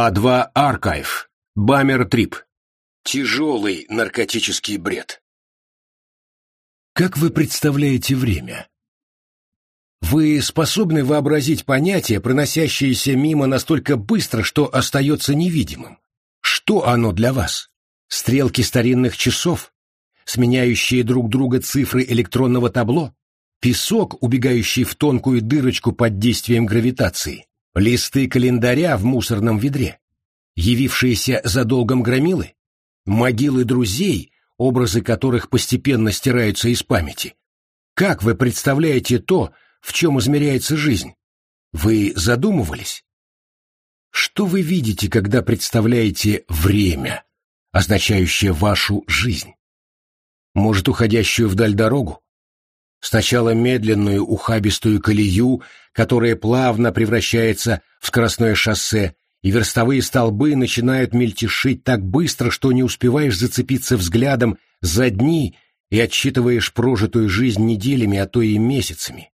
А2 Аркайв. Бамер Трип. Тяжелый наркотический бред. Как вы представляете время? Вы способны вообразить понятие, проносящееся мимо настолько быстро, что остается невидимым? Что оно для вас? Стрелки старинных часов? Сменяющие друг друга цифры электронного табло? Песок, убегающий в тонкую дырочку под действием гравитации? Листы календаря в мусорном ведре? Явившиеся за долгом громилы? Могилы друзей, образы которых постепенно стираются из памяти? Как вы представляете то, в чем измеряется жизнь? Вы задумывались? Что вы видите, когда представляете время, означающее вашу жизнь? Может, уходящую вдаль дорогу? Сначала медленную ухабистую колею, которая плавно превращается в скоростное шоссе, и верстовые столбы начинают мельтешить так быстро, что не успеваешь зацепиться взглядом за дни и отсчитываешь прожитую жизнь неделями, а то и месяцами.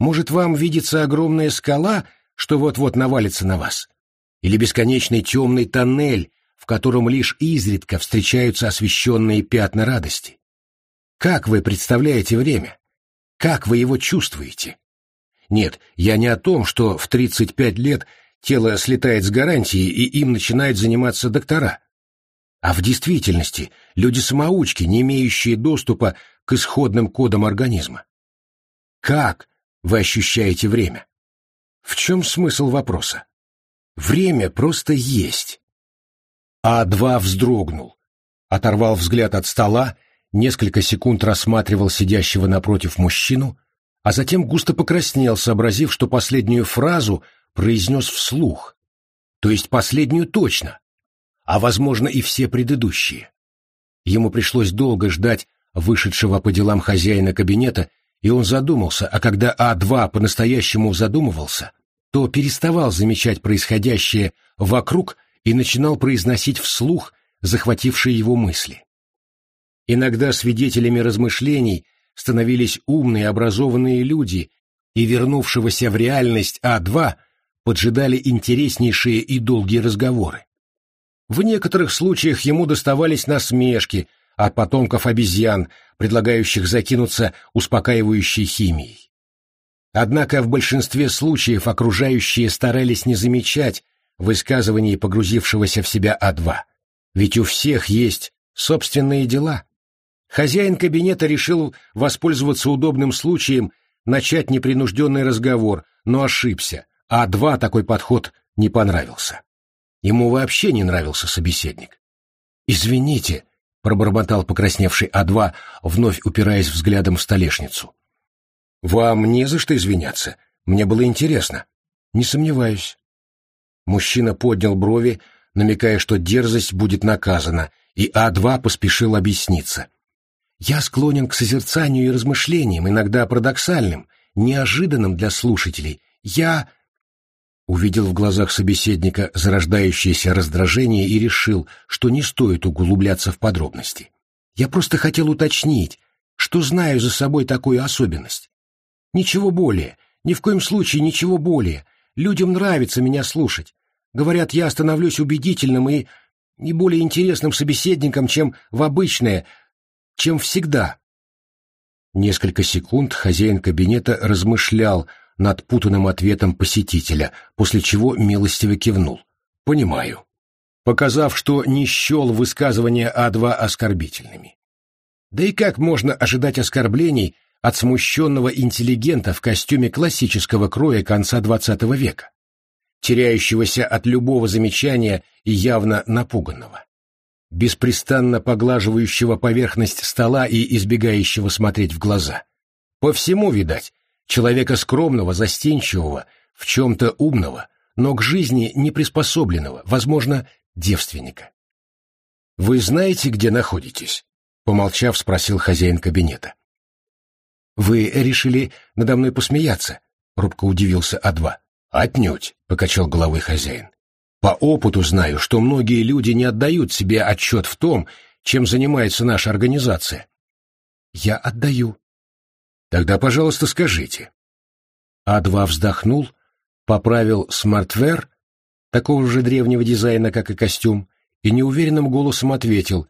Может, вам видится огромная скала, что вот-вот навалится на вас? Или бесконечный темный тоннель, в котором лишь изредка встречаются освещенные пятна радости? Как вы представляете время? Как вы его чувствуете? Нет, я не о том, что в 35 лет тело слетает с гарантии и им начинают заниматься доктора. А в действительности люди-самоучки, не имеющие доступа к исходным кодам организма. Как вы ощущаете время? В чем смысл вопроса? Время просто есть. А2 вздрогнул, оторвал взгляд от стола несколько секунд рассматривал сидящего напротив мужчину, а затем густо покраснел, сообразив, что последнюю фразу произнес вслух, то есть последнюю точно, а, возможно, и все предыдущие. Ему пришлось долго ждать вышедшего по делам хозяина кабинета, и он задумался, а когда А2 по-настоящему задумывался, то переставал замечать происходящее вокруг и начинал произносить вслух захватившие его мысли. Иногда свидетелями размышлений становились умные, образованные люди, и вернувшегося в реальность А2 поджидали интереснейшие и долгие разговоры. В некоторых случаях ему доставались насмешки от потомков обезьян, предлагающих закинуться успокаивающей химией. Однако в большинстве случаев окружающие старались не замечать высказываний погрузившегося в себя А2, ведь у всех есть собственные дела. Хозяин кабинета решил воспользоваться удобным случаем начать непринужденный разговор, но ошибся, а два такой подход не понравился. Ему вообще не нравился собеседник. «Извините», — пробормотал покрасневший А2, вновь упираясь взглядом в столешницу. «Вам не за что извиняться. Мне было интересно». «Не сомневаюсь». Мужчина поднял брови, намекая, что дерзость будет наказана, и А2 поспешил объясниться. Я склонен к созерцанию и размышлениям, иногда парадоксальным, неожиданным для слушателей. Я увидел в глазах собеседника зарождающееся раздражение и решил, что не стоит углубляться в подробности. Я просто хотел уточнить, что знаю за собой такую особенность. Ничего более, ни в коем случае ничего более. Людям нравится меня слушать. Говорят, я становлюсь убедительным и не более интересным собеседником, чем в обычное, чем всегда. Несколько секунд хозяин кабинета размышлял над путанным ответом посетителя, после чего милостиво кивнул. «Понимаю», показав, что не счел высказывания А2 оскорбительными. Да и как можно ожидать оскорблений от смущенного интеллигента в костюме классического кроя конца XX века, теряющегося от любого замечания и явно напуганного? Беспрестанно поглаживающего поверхность стола и избегающего смотреть в глаза. По всему, видать, человека скромного, застенчивого, в чем-то умного, но к жизни не приспособленного, возможно, девственника. «Вы знаете, где находитесь?» — помолчав, спросил хозяин кабинета. «Вы решили надо мной посмеяться?» — робко удивился А2. «Отнюдь», — покачал головой хозяин. По опыту знаю, что многие люди не отдают себе отчет в том, чем занимается наша организация. Я отдаю. Тогда, пожалуйста, скажите. А2 вздохнул, поправил smartwear, такого же древнего дизайна, как и костюм, и неуверенным голосом ответил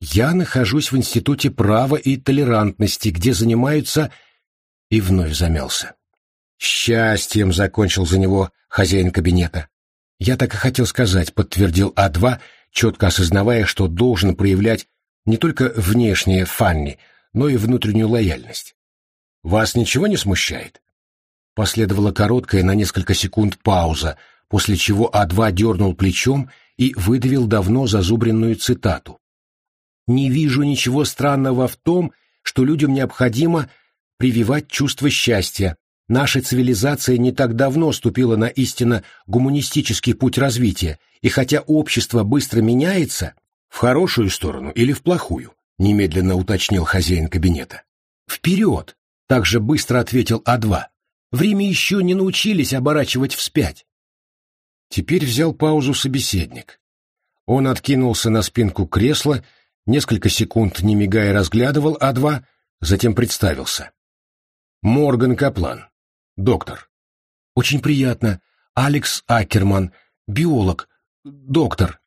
«Я нахожусь в Институте права и толерантности, где занимаются...» И вновь замялся. «Счастьем!» — закончил за него хозяин кабинета. «Я так и хотел сказать», — подтвердил А2, четко осознавая, что должен проявлять не только внешнее фанни, но и внутреннюю лояльность. «Вас ничего не смущает?» Последовала короткая на несколько секунд пауза, после чего А2 дернул плечом и выдавил давно зазубренную цитату. «Не вижу ничего странного в том, что людям необходимо прививать чувство счастья. Наша цивилизация не так давно ступила на истинно гуманистический путь развития, и хотя общество быстро меняется, в хорошую сторону или в плохую, немедленно уточнил хозяин кабинета. Вперед! Также быстро ответил А2. Время еще не научились оборачивать вспять. Теперь взял паузу собеседник. Он откинулся на спинку кресла, несколько секунд, не мигая, разглядывал А2, затем представился. Морган Каплан. Доктор. Очень приятно. Алекс Акерман. Биолог. Доктор.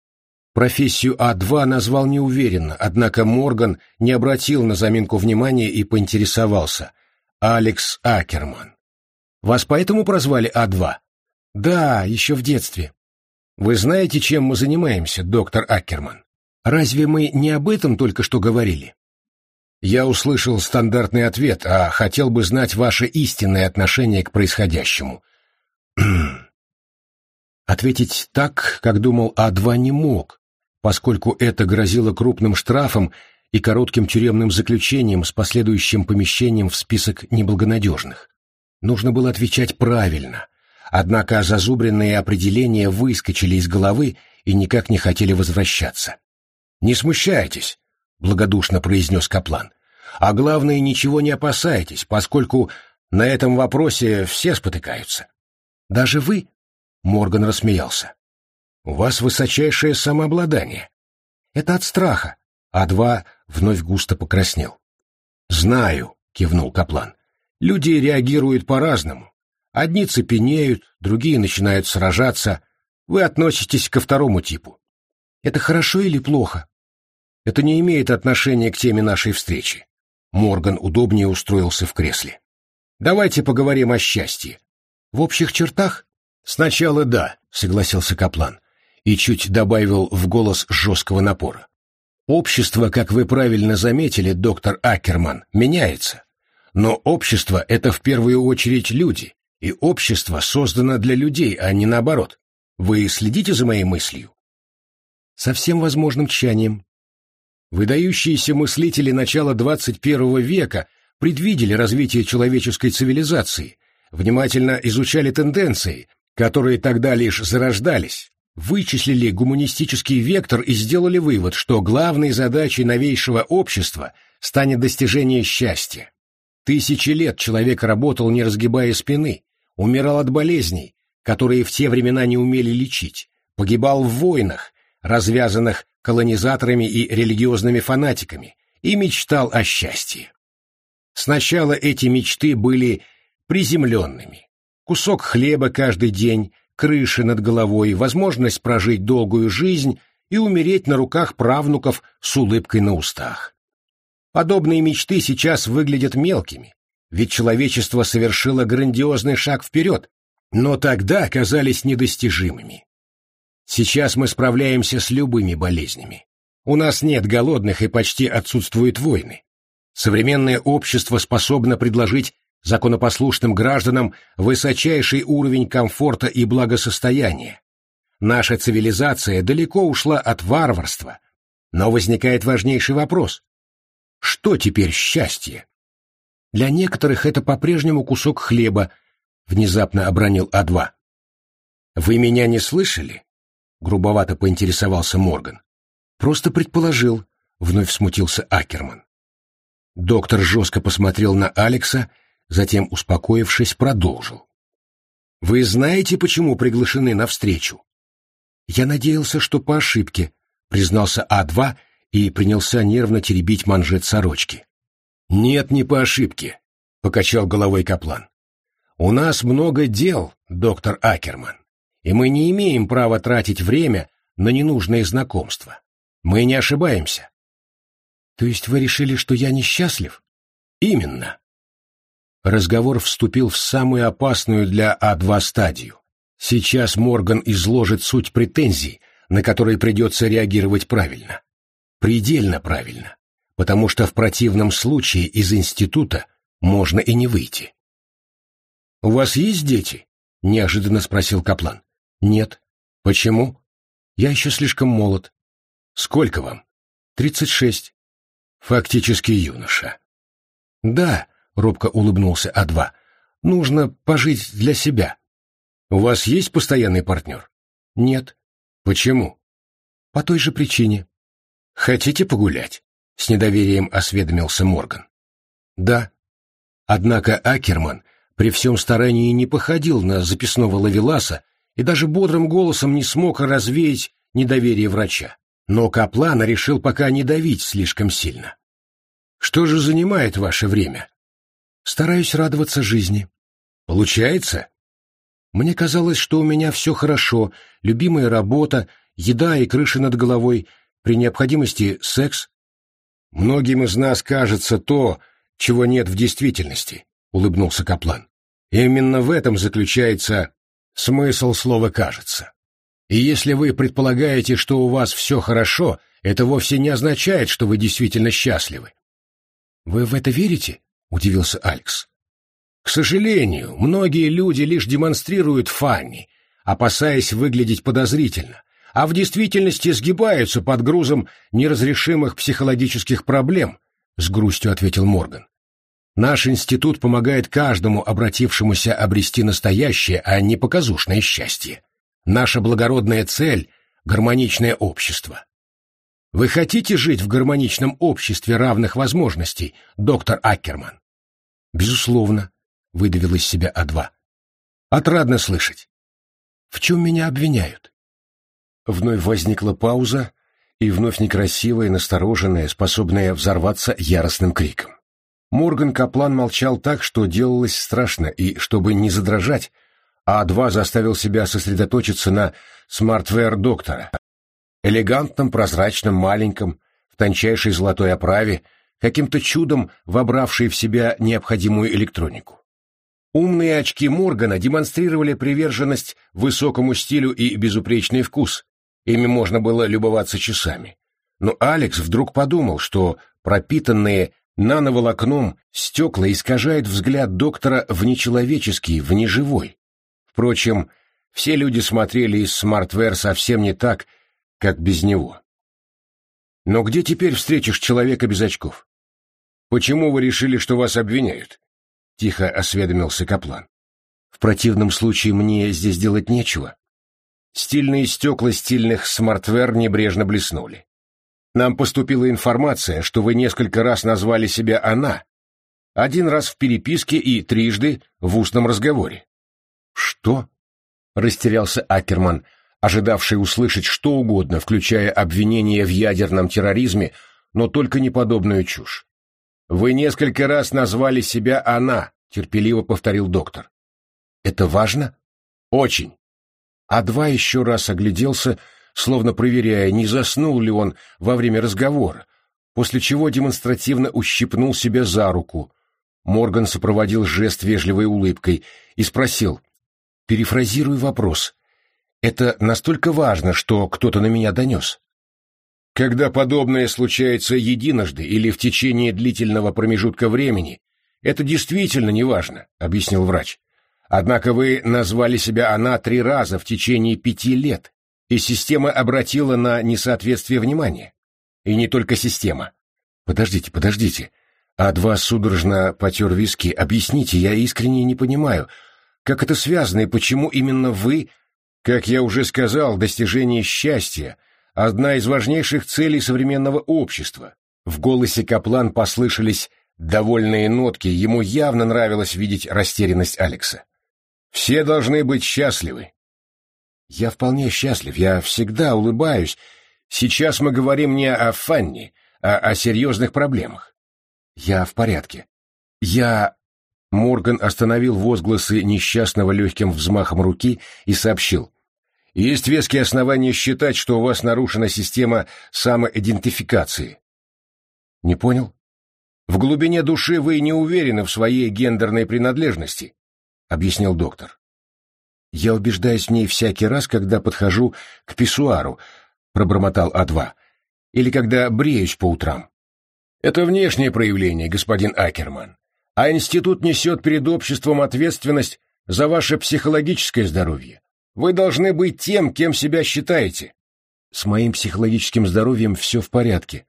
Профессию А2 назвал неуверенно, однако Морган не обратил на заминку внимания и поинтересовался. Алекс Акерман. Вас поэтому прозвали А2? Да, еще в детстве. Вы знаете, чем мы занимаемся, доктор Аккерман? Разве мы не об этом только что говорили? Я услышал стандартный ответ, а хотел бы знать ваше истинное отношение к происходящему. Ответить так, как думал А2, не мог, поскольку это грозило крупным штрафом и коротким тюремным заключением с последующим помещением в список неблагонадежных. Нужно было отвечать правильно, Однако зазубренные определения выскочили из головы и никак не хотели возвращаться. «Не смущайтесь», — благодушно произнес Каплан. «А главное, ничего не опасайтесь, поскольку на этом вопросе все спотыкаются». «Даже вы?» — Морган рассмеялся. «У вас высочайшее самообладание». «Это от страха», а два вновь густо покраснел. «Знаю», — кивнул Каплан. «Люди реагируют по-разному. Одни цепенеют, другие начинают сражаться. Вы относитесь ко второму типу. Это хорошо или плохо? Это не имеет отношения к теме нашей встречи. Морган удобнее устроился в кресле. Давайте поговорим о счастье. В общих чертах? Сначала да, согласился Каплан и чуть добавил в голос жесткого напора. Общество, как вы правильно заметили, доктор Акерман, меняется. Но общество — это в первую очередь люди, и общество создано для людей, а не наоборот. Вы следите за моей мыслью? Со всем возможным тщанием. Выдающиеся мыслители начала 21 века предвидели развитие человеческой цивилизации, внимательно изучали тенденции, которые тогда лишь зарождались, вычислили гуманистический вектор и сделали вывод, что главной задачей новейшего общества станет достижение счастья. Тысячи лет человек работал, не разгибая спины, умирал от болезней, которые в те времена не умели лечить, погибал в войнах, развязанных колонизаторами и религиозными фанатиками, и мечтал о счастье. Сначала эти мечты были приземленными. Кусок хлеба каждый день, крыши над головой, возможность прожить долгую жизнь и умереть на руках правнуков с улыбкой на устах. Подобные мечты сейчас выглядят мелкими, ведь человечество совершило грандиозный шаг вперед, но тогда оказались недостижимыми. Сейчас мы справляемся с любыми болезнями. У нас нет голодных и почти отсутствуют войны. Современное общество способно предложить законопослушным гражданам высочайший уровень комфорта и благосостояния. Наша цивилизация далеко ушла от варварства, но возникает важнейший вопрос. Что теперь счастье? Для некоторых это по-прежнему кусок хлеба, — внезапно обронил А2. «Вы меня не слышали?» — грубовато поинтересовался Морган. «Просто предположил», — вновь смутился Акерман. Доктор жестко посмотрел на Алекса, затем, успокоившись, продолжил. «Вы знаете, почему приглашены на встречу?» «Я надеялся, что по ошибке», — признался А2 и принялся нервно теребить манжет сорочки. «Нет, не по ошибке», — покачал головой Каплан. «У нас много дел, доктор Акерман, и мы не имеем права тратить время на ненужные знакомства. Мы не ошибаемся. То есть вы решили, что я несчастлив? Именно. Разговор вступил в самую опасную для А2 стадию. Сейчас Морган изложит суть претензий, на которые придется реагировать правильно. Предельно правильно, потому что в противном случае из института можно и не выйти. «У вас есть дети?» — неожиданно спросил Каплан. «Нет». «Почему?» «Я еще слишком молод». «Сколько вам?» «Тридцать шесть». «Фактически юноша». «Да», — робко улыбнулся А2, — «нужно пожить для себя». «У вас есть постоянный партнер?» «Нет». «Почему?» «По той же причине». «Хотите погулять?» — с недоверием осведомился Морган. «Да». Однако Акерман при всем старании не походил на записного лавеласа и даже бодрым голосом не смог развеять недоверие врача. Но Каплана решил пока не давить слишком сильно. «Что же занимает ваше время?» «Стараюсь радоваться жизни». «Получается?» «Мне казалось, что у меня все хорошо, любимая работа, еда и крыша над головой, при необходимости секс». «Многим из нас кажется то, чего нет в действительности», — улыбнулся Каплан. «Именно в этом заключается смысл слова «кажется». И если вы предполагаете, что у вас все хорошо, это вовсе не означает, что вы действительно счастливы. «Вы в это верите?» — удивился Алекс. «К сожалению, многие люди лишь демонстрируют фанни, опасаясь выглядеть подозрительно, а в действительности сгибаются под грузом неразрешимых психологических проблем», — с грустью ответил Морган. Наш институт помогает каждому обратившемуся обрести настоящее, а не показушное счастье. Наша благородная цель — гармоничное общество. Вы хотите жить в гармоничном обществе равных возможностей, доктор Аккерман? Безусловно, выдавил из себя А2. Отрадно слышать. В чем меня обвиняют? Вновь возникла пауза, и вновь некрасивая, настороженная, способная взорваться яростным криком. Морган Каплан молчал так, что делалось страшно, и, чтобы не задрожать, А2 заставил себя сосредоточиться на smartwear доктора. Элегантном, прозрачном, маленьком, в тончайшей золотой оправе, каким-то чудом вобравший в себя необходимую электронику. Умные очки Моргана демонстрировали приверженность высокому стилю и безупречный вкус. Ими можно было любоваться часами. Но Алекс вдруг подумал, что пропитанные Нановолокном стекла искажают взгляд доктора в нечеловеческий, в неживой. Впрочем, все люди смотрели из smartwear совсем не так, как без него. Но где теперь встретишь человека без очков? Почему вы решили, что вас обвиняют? Тихо осведомился Каплан. В противном случае мне здесь делать нечего. Стильные стекла стильных smartwear небрежно блеснули. Нам поступила информация, что вы несколько раз назвали себя «она». Один раз в переписке и трижды в устном разговоре. «Что?» — растерялся Акерман, ожидавший услышать что угодно, включая обвинение в ядерном терроризме, но только не подобную чушь. «Вы несколько раз назвали себя «она», — терпеливо повторил доктор. «Это важно?» «Очень». А два еще раз огляделся, — словно проверяя, не заснул ли он во время разговора, после чего демонстративно ущипнул себя за руку. Морган сопроводил жест вежливой улыбкой и спросил, перефразируй вопрос, «Это настолько важно, что кто-то на меня донес?» Когда подобное случается единожды или в течение длительного промежутка времени, это действительно неважно, объяснил врач. Однако вы назвали себя она три раза в течение пяти лет и система обратила на несоответствие внимание. И не только система. Подождите, подождите. А2 судорожно потер виски. Объясните, я искренне не понимаю, как это связано и почему именно вы... Как я уже сказал, достижение счастья — одна из важнейших целей современного общества. В голосе Каплан послышались довольные нотки, ему явно нравилось видеть растерянность Алекса. «Все должны быть счастливы, я вполне счастлив, я всегда улыбаюсь. Сейчас мы говорим не о Фанни, а о серьезных проблемах. Я в порядке. Я... Морган остановил возгласы несчастного легким взмахом руки и сообщил. Есть веские основания считать, что у вас нарушена система самоидентификации. Не понял? В глубине души вы не уверены в своей гендерной принадлежности, объяснил доктор. Я убеждаюсь в ней всякий раз, когда подхожу к писсуару, пробормотал А2, или когда бреюсь по утрам. Это внешнее проявление, господин Акерман, а институт несет перед обществом ответственность за ваше психологическое здоровье. Вы должны быть тем, кем себя считаете. С моим психологическим здоровьем все в порядке.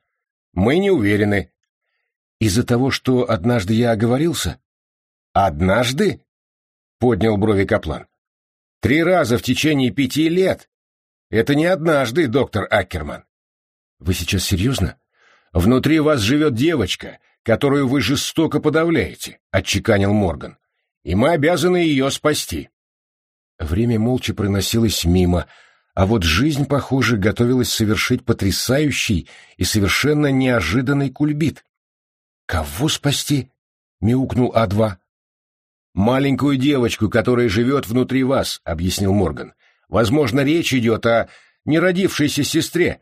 Мы не уверены. Из-за того, что однажды я оговорился? Однажды? Поднял брови Каплан. Три раза в течение пяти лет. Это не однажды, доктор Аккерман. Вы сейчас серьезно? Внутри вас живет девочка, которую вы жестоко подавляете, отчеканил Морган. И мы обязаны ее спасти. Время молча проносилось мимо, а вот жизнь, похоже, готовилась совершить потрясающий и совершенно неожиданный кульбит. «Кого спасти?» — мяукнул А2. «Маленькую девочку, которая живет внутри вас», — объяснил Морган. «Возможно, речь идет о неродившейся сестре».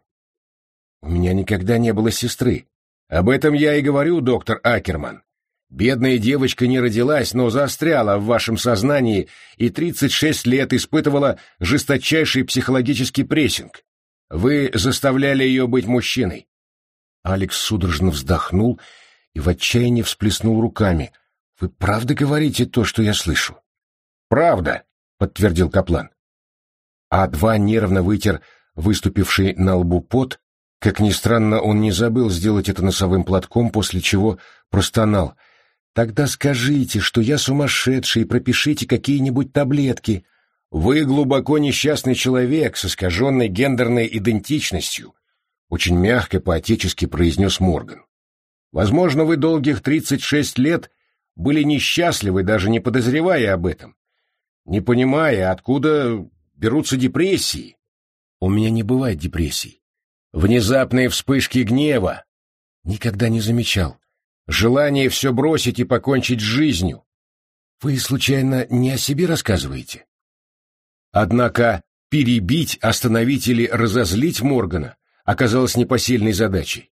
«У меня никогда не было сестры. Об этом я и говорю, доктор Акерман. Бедная девочка не родилась, но застряла в вашем сознании и 36 лет испытывала жесточайший психологический прессинг. Вы заставляли ее быть мужчиной. Алекс судорожно вздохнул и в отчаянии всплеснул руками. «Вы правда говорите то, что я слышу?» «Правда», — подтвердил Каплан. А2 нервно вытер выступивший на лбу пот. Как ни странно, он не забыл сделать это носовым платком, после чего простонал — Тогда скажите, что я сумасшедший, и пропишите какие-нибудь таблетки. Вы глубоко несчастный человек с искаженной гендерной идентичностью, очень мягко, по-отечески произнес Морган. Возможно, вы долгих 36 лет были несчастливы, даже не подозревая об этом, не понимая, откуда берутся депрессии. У меня не бывает депрессий. Внезапные вспышки гнева. Никогда не замечал желание все бросить и покончить с жизнью. Вы, случайно, не о себе рассказываете? Однако перебить, остановить или разозлить Моргана оказалось непосильной задачей.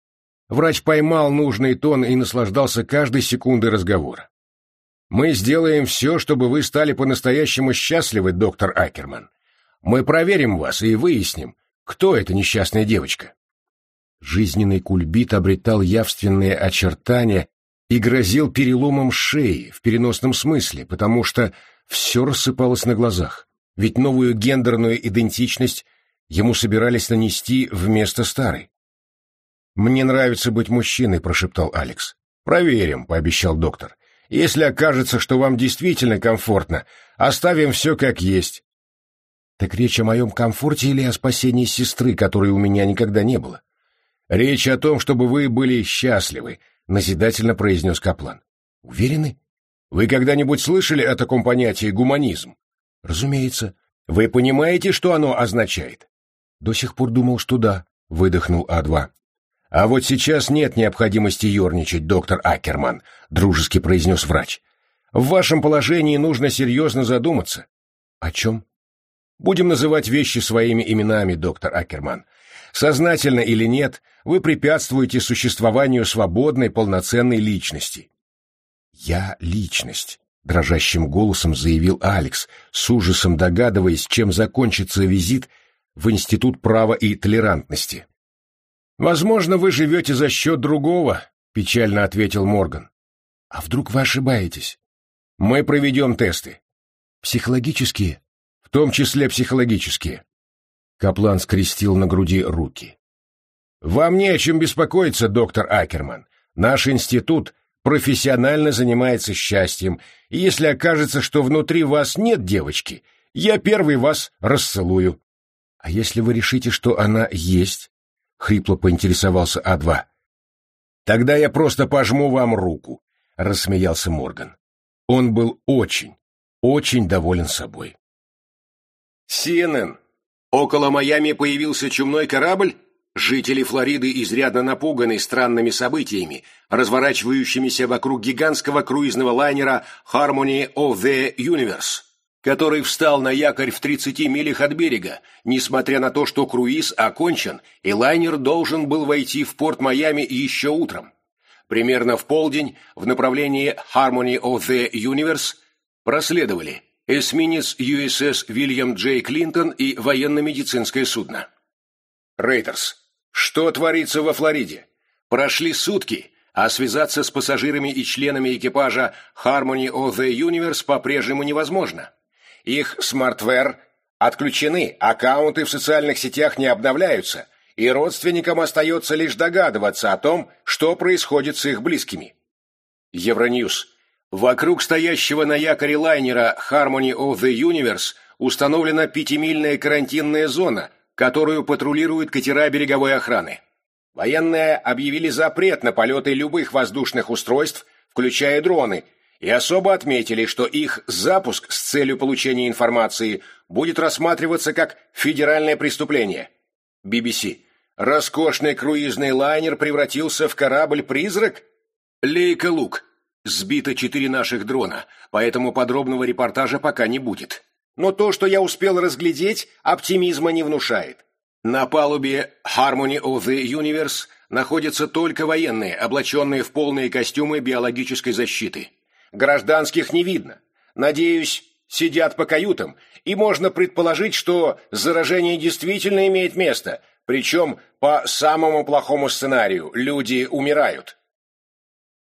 Врач поймал нужный тон и наслаждался каждой секундой разговора. «Мы сделаем все, чтобы вы стали по-настоящему счастливы, доктор Акерман. Мы проверим вас и выясним, кто эта несчастная девочка». Жизненный кульбит обретал явственные очертания и грозил переломом шеи в переносном смысле, потому что все рассыпалось на глазах, ведь новую гендерную идентичность ему собирались нанести вместо старой. «Мне нравится быть мужчиной», — прошептал Алекс. «Проверим», — пообещал доктор. «Если окажется, что вам действительно комфортно, оставим все как есть». «Так речь о моем комфорте или о спасении сестры, которой у меня никогда не было?» Речь о том, чтобы вы были счастливы, назидательно произнес Каплан. Уверены? Вы когда-нибудь слышали о таком понятии гуманизм? Разумеется. Вы понимаете, что оно означает? До сих пор думал, что да, выдохнул А2. А вот сейчас нет необходимости ерничать, доктор Акерман, дружески произнес врач. В вашем положении нужно серьезно задуматься. О чем? Будем называть вещи своими именами, доктор Акерман. Сознательно или нет, вы препятствуете существованию свободной, полноценной личности. «Я — личность», — дрожащим голосом заявил Алекс, с ужасом догадываясь, чем закончится визит в Институт права и толерантности. «Возможно, вы живете за счет другого», — печально ответил Морган. «А вдруг вы ошибаетесь?» «Мы проведем тесты». «Психологические?» «В том числе психологические». Каплан скрестил на груди руки. «Вам не о чем беспокоиться, доктор Акерман. Наш институт профессионально занимается счастьем, и если окажется, что внутри вас нет девочки, я первый вас расцелую». «А если вы решите, что она есть?» — хрипло поинтересовался А2. «Тогда я просто пожму вам руку», — рассмеялся Морган. Он был очень, очень доволен собой. CNN Около Майами появился чумной корабль? Жители Флориды изрядно напуганы странными событиями, разворачивающимися вокруг гигантского круизного лайнера Harmony of the Universe. Который встал на якорь в 30 милях от берега, несмотря на то, что круиз окончен, и лайнер должен был войти в порт Майами еще утром. Примерно в полдень в направлении Harmony of the Universe проследовали эсминец USS Вильям Джей Клинтон и военно-медицинское судно. Reuters, что творится во Флориде? Прошли сутки, а связаться с пассажирами и членами экипажа Harmony of the Universe по-прежнему невозможно. Их smartwear отключены, аккаунты в социальных сетях не обновляются, и родственникам остается лишь догадываться о том, что происходит с их близкими. Евроньюз. Вокруг стоящего на якоре лайнера Harmony of the Universe установлена пятимильная карантинная зона, которую патрулируют катера береговой охраны. Военные объявили запрет на полеты любых воздушных устройств, включая дроны, и особо отметили, что их запуск с целью получения информации будет рассматриваться как федеральное преступление. BBC. Роскошный круизный лайнер превратился в корабль-призрак? Лейка Лук. Сбито четыре наших дрона, поэтому подробного репортажа пока не будет. Но то, что я успел разглядеть, оптимизма не внушает. На палубе Harmony of the Universe находятся только военные, облаченные в полные костюмы биологической защиты. Гражданских не видно. Надеюсь, сидят по каютам, и можно предположить, что заражение действительно имеет место, причем по самому плохому сценарию люди умирают.